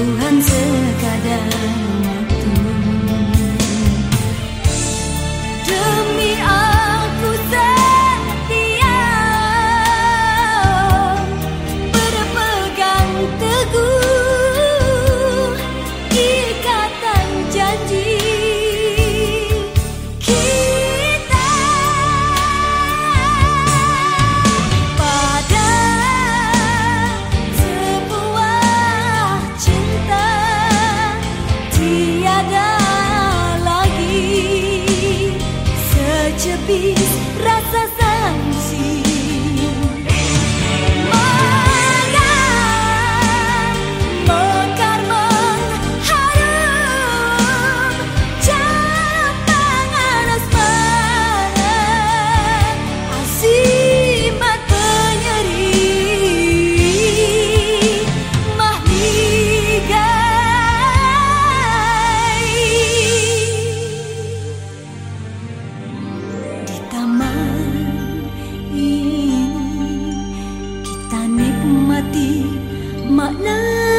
横看自。Торопись, раз за mati makna